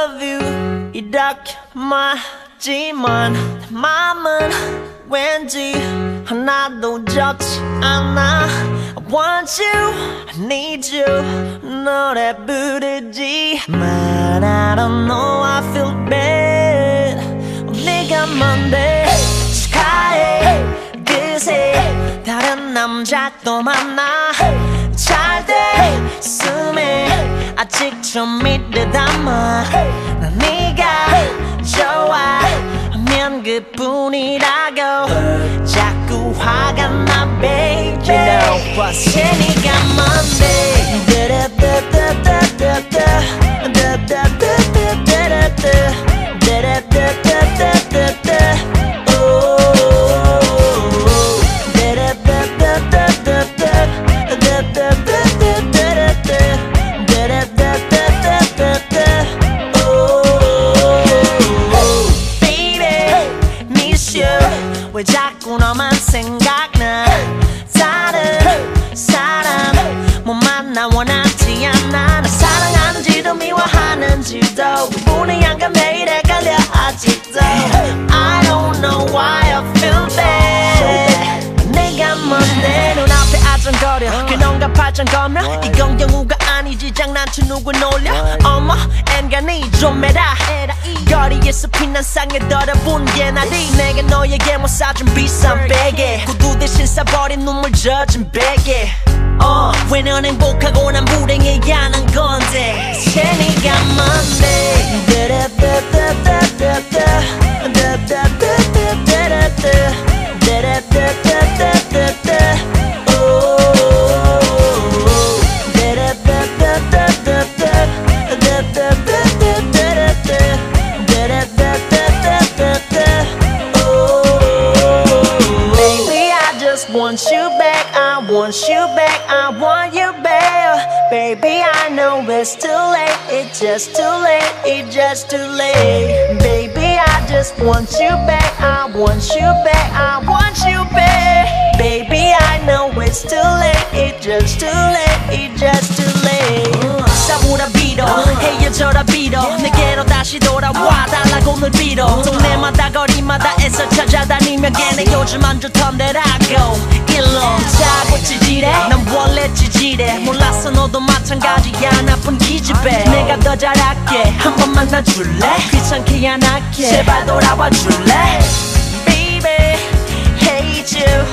love you 이렇게 말지만 마음은 왠지 하나도 좋지 않아 I want you, I need you 노래 부르지 But I don't know I feel bad 네가 뭔데 축하해 그새 다른 남자 또 만나 직좀 믿듯 담아. 난 네가 좋아 하면 그뿐이라고. 자꾸 화가 나 baby. You know what's 네가 뭔데 왜 자꾸 너만 생각나? 다른 사람 못 만나 원하지 않아. 나 사랑하는지도 미워하는지도 그분이 양가 매일 헷갈려 아직도. I don't know why I feel bad. 내가 뭔데 눈앞에 아정거려. 그놈과 발전거며 이건 경우가 아니지. 장난쳐 누구 놀려? 어머 앵간히 좀 해라 거리에서 피난 상에 더러분 게 나디 내가 너에게 못 사준 비싼 베개. 구두 대신 싸버린 눈물 젖은 베개. 어, 왜넌 행복하고 난 불행해야 하는 건데? 재미가 뭔데 Baby, want you back. I want you back. I want you back. Baby, I know it's too late. It's just too late. It's just too late. Baby, I just want you back. I want you back. I want you back. Baby, I know it's too late. It's just too late. It's just too late. 싸우라 빌어 헤어져라 빌어 내게로 다시 돌아와 늘 빌어. 동네마다 거리마다 애써 찾아다니며 걔네 요즘 안 좋던데라고. 일로 자고 찌질해 난 원래 찌질해 몰랐어 너도 마찬가지야. 나쁜 기집애. 내가 더 잘할게. 한 번만 놔줄래? 귀찮게 안 할게. 제발 돌아와 줄래? Baby hate you